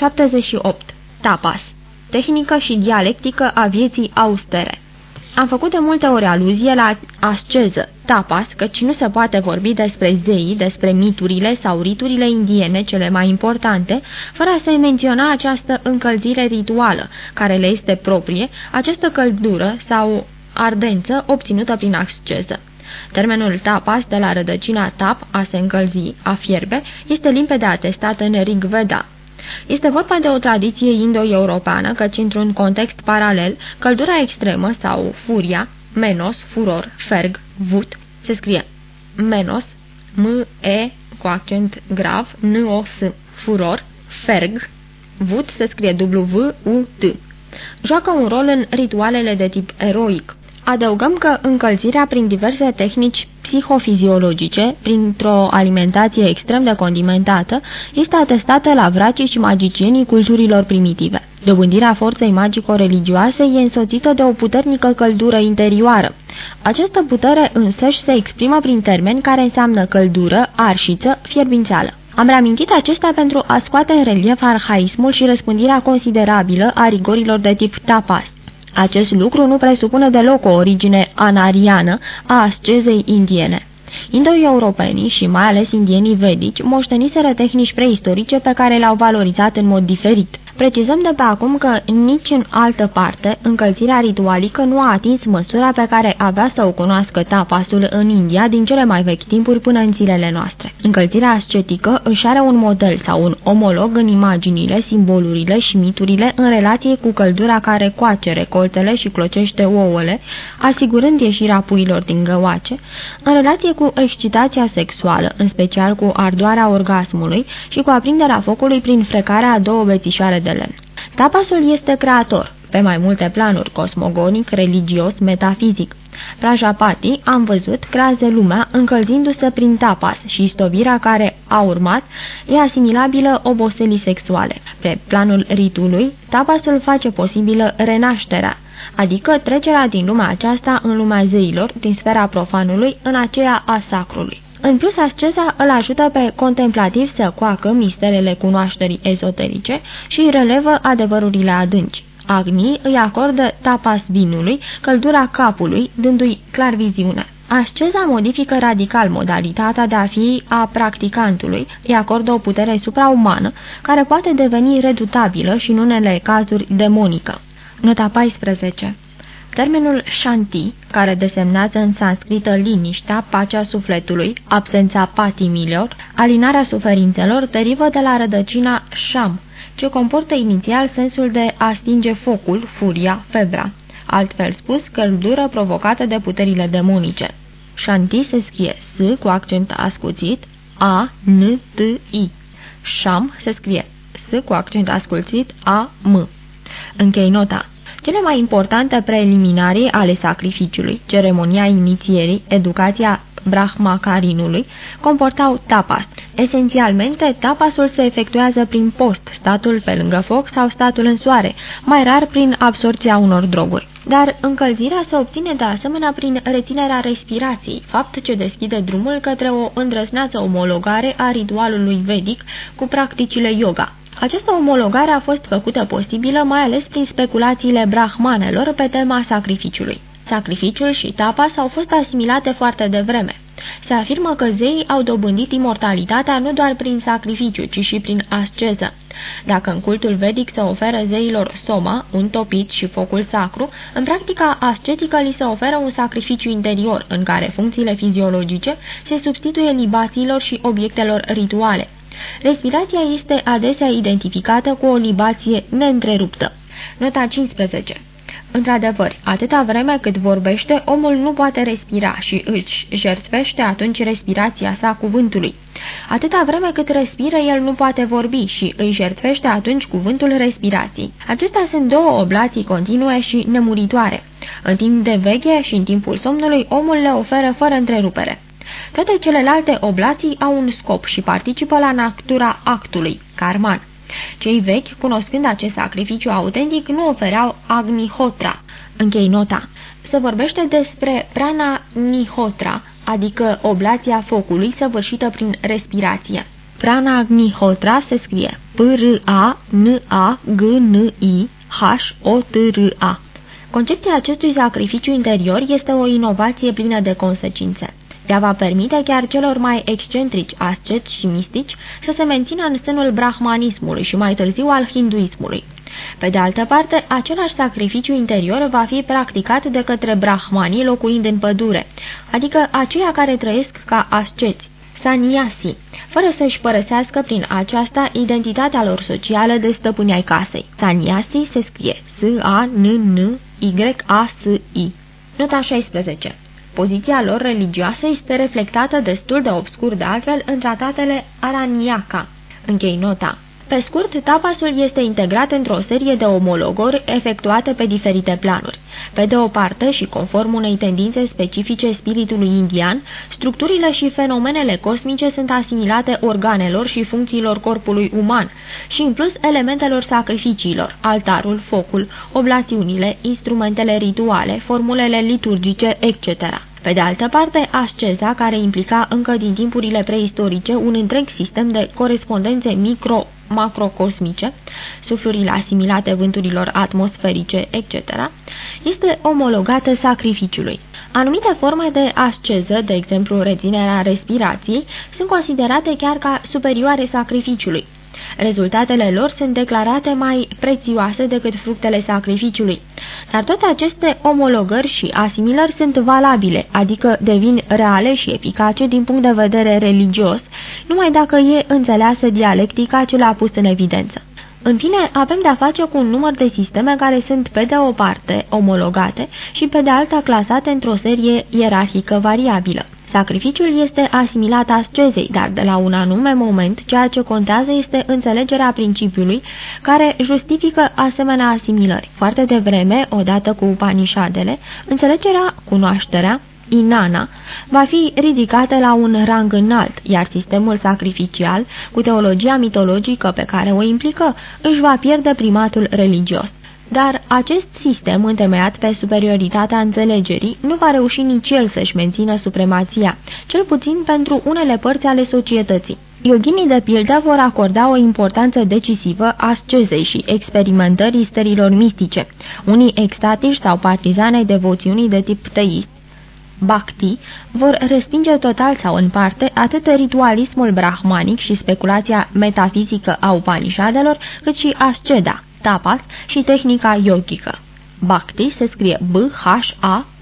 78. Tapas Tehnică și dialectică a vieții austere am făcut de multe ori aluzie la asceză, tapas, căci nu se poate vorbi despre zei, despre miturile sau riturile indiene cele mai importante, fără a se menționa această încălzire rituală, care le este proprie, această căldură sau ardență obținută prin asceză. Termenul tapas, de la rădăcina tap, a se încălzi, a fierbe, este limpede atestat în Rig Veda. Este vorba de o tradiție indo-europeană, căci într-un context paralel, căldura extremă sau furia, menos, furor, ferg, vut, se scrie menos, m-e cu accent grav, n-o-s, furor, ferg, vut se scrie w-u-t. Joacă un rol în ritualele de tip eroic. Adăugăm că încălzirea prin diverse tehnici psihofiziologice, printr-o alimentație extrem de condimentată, este atestată la vracii și magicienii culturilor primitive. Dobândirea forței magico-religioase e însoțită de o puternică căldură interioară. Această putere însăși se exprimă prin termeni care înseamnă căldură, arșiță, fierbințeală. Am reamintit acesta pentru a scoate în relief arhaismul și răspândirea considerabilă a rigorilor de tip tapas. Acest lucru nu presupune deloc o origine anariană a ascezei indiene. Indo-europenii și mai ales indienii vedici moșteniseră tehnici preistorice pe care le-au valorizat în mod diferit. Precizăm de pe acum că nici în altă parte încălzirea ritualică nu a atins măsura pe care avea să o cunoască tapasul în India din cele mai vechi timpuri până în zilele noastre. Încălzirea ascetică își are un model sau un omolog în imaginile, simbolurile și miturile în relație cu căldura care coace recoltele și clocește ouăle, asigurând ieșirea puilor din găoace, în relație cu excitația sexuală, în special cu ardoarea orgasmului și cu aprinderea focului prin frecarea a două bețișoare de lemn. Tapasul este creator, pe mai multe planuri, cosmogonic, religios, metafizic. Prajapati, am văzut, creează lumea încălzindu-se prin tapas și stovirea care a urmat e asimilabilă oboselii sexuale. Pe planul ritului, tapasul face posibilă renașterea, adică trecerea din lumea aceasta în lumea zeilor, din sfera profanului, în aceea a sacrului. În plus, asceza îl ajută pe contemplativ să coacă misterele cunoașterii ezoterice și relevă adevărurile adânci. Agni îi acordă tapas vinului, căldura capului, dându-i clar viziune. Asceza modifică radical modalitatea de a fi a practicantului, îi acordă o putere supraumană, care poate deveni redutabilă și în unele cazuri demonică. Nota 14 Termenul shanti, care desemnează în sanscrită liniștea, pacea sufletului, absența patimilor, alinarea suferințelor, derivă de la rădăcina sham, ce comportă inițial sensul de a stinge focul, furia, febra. Altfel spus, căldură provocată de puterile demonice. Shanti se scrie S cu accent ascuțit, A, N, T, I. Sham se scrie S cu accent ascuțit, A, M. Închei nota. Cele mai importante preliminarii ale sacrificiului, ceremonia inițierii, educația brahmacarinului, comportau tapas. Esențialmente, tapasul se efectuează prin post, statul pe lângă foc sau statul în soare, mai rar prin absorția unor droguri. Dar încălzirea se obține de asemenea prin reținerea respirației, fapt ce deschide drumul către o îndrăzneață omologare a ritualului vedic cu practicile yoga. Această omologare a fost făcută posibilă mai ales prin speculațiile brahmanelor pe tema sacrificiului. Sacrificiul și tapas au fost asimilate foarte devreme. Se afirmă că zeii au dobândit imortalitatea nu doar prin sacrificiu, ci și prin asceză. Dacă în cultul vedic se oferă zeilor soma, un topit și focul sacru, în practica ascetică li se oferă un sacrificiu interior, în care funcțiile fiziologice se substituie libațiilor și obiectelor rituale. Respirația este adesea identificată cu o libație neîntreruptă. Nota 15 Într-adevăr, atâta vreme cât vorbește, omul nu poate respira și își jertfește atunci respirația sa cuvântului. Atâta vreme cât respiră, el nu poate vorbi și îi jertfește atunci cuvântul respirației. Acestea sunt două oblații continue și nemuritoare. În timp de veche și în timpul somnului, omul le oferă fără întrerupere. Toate celelalte oblații au un scop și participă la natura actului, karman. Cei vechi, cunoscând acest sacrificiu autentic, nu ofereau agnihotra. Închei nota. Se vorbește despre prana nihotra, adică oblația focului săvârșită prin respirație. Pranagnihotra se scrie P-R-A-N-A-G-N-I H-O-T-R-A. Concepția acestui sacrificiu interior este o inovație plină de consecințe. Ea va permite chiar celor mai excentrici asceți și mistici să se mențină în sânul brahmanismului și mai târziu al hinduismului. Pe de altă parte, același sacrificiu interior va fi practicat de către brahmanii locuind în pădure, adică aceia care trăiesc ca asceți, saniasi, fără să-și părăsească prin aceasta identitatea lor socială de stăpâni ai casei. Saniasi se scrie S-A-N-N-Y-A-S-I. Nota 16 Poziția lor religioasă este reflectată destul de obscur de altfel în tratatele Araniaca. Închei nota. Pe scurt, tapasul este integrat într-o serie de omologori efectuate pe diferite planuri. Pe de o parte, și conform unei tendințe specifice spiritului indian, structurile și fenomenele cosmice sunt asimilate organelor și funcțiilor corpului uman și, în plus, elementelor sacrificiilor, altarul, focul, oblațiunile, instrumentele rituale, formulele liturgice, etc. Pe de altă parte, asceza, care implica încă din timpurile preistorice un întreg sistem de corespondențe micro-macrocosmice, suflurile asimilate vânturilor atmosferice, etc., este omologată sacrificiului. Anumite forme de asceză, de exemplu reținerea respirației, sunt considerate chiar ca superioare sacrificiului. Rezultatele lor sunt declarate mai prețioase decât fructele sacrificiului. Dar toate aceste omologări și asimilări sunt valabile, adică devin reale și eficace din punct de vedere religios, numai dacă e înțeleasă dialectica ce l-a pus în evidență. În fine, avem de-a face cu un număr de sisteme care sunt pe de o parte omologate și pe de alta clasate într-o serie ierarhică variabilă. Sacrificiul este asimilat ascezei, dar de la un anume moment ceea ce contează este înțelegerea principiului care justifică asemenea asimilări. Foarte devreme, odată cu Upanishadele, înțelegerea, cunoașterea, Inana, va fi ridicată la un rang înalt, iar sistemul sacrificial, cu teologia mitologică pe care o implică, își va pierde primatul religios. Dar acest sistem, întemeiat pe superioritatea înțelegerii, nu va reuși nici el să-și mențină supremația, cel puțin pentru unele părți ale societății. Yoginii de pildă vor acorda o importanță decisivă ascezei și experimentării stărilor mistice. Unii extatici sau partizanei devoțiunii de tip teist, Bhakti, vor respinge total sau în parte atât ritualismul brahmanic și speculația metafizică a Upanishadelor, cât și asceda, tapas și tehnica yogică. Bhakti se scrie B-H-A-K-T-I.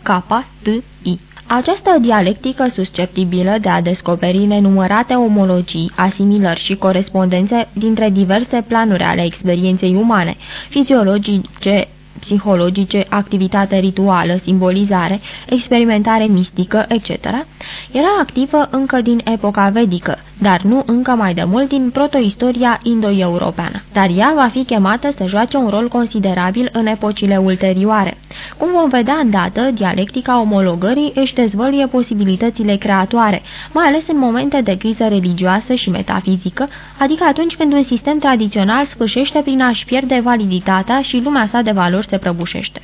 Această dialectică susceptibilă de a descoperi nenumărate omologii, asimilări și corespondențe dintre diverse planuri ale experienței umane, fiziologice, psihologice, activitate rituală, simbolizare, experimentare mistică, etc., era activă încă din epoca vedică, dar nu încă mai de mult din protoistoria indo-europeană. Dar ea va fi chemată să joace un rol considerabil în epocile ulterioare. Cum vom vedea îndată, dialectica omologării își dezvăluie posibilitățile creatoare, mai ales în momente de criză religioasă și metafizică, adică atunci când un sistem tradițional sfârșește prin a-și pierde validitatea și lumea sa de valori se prăbușește.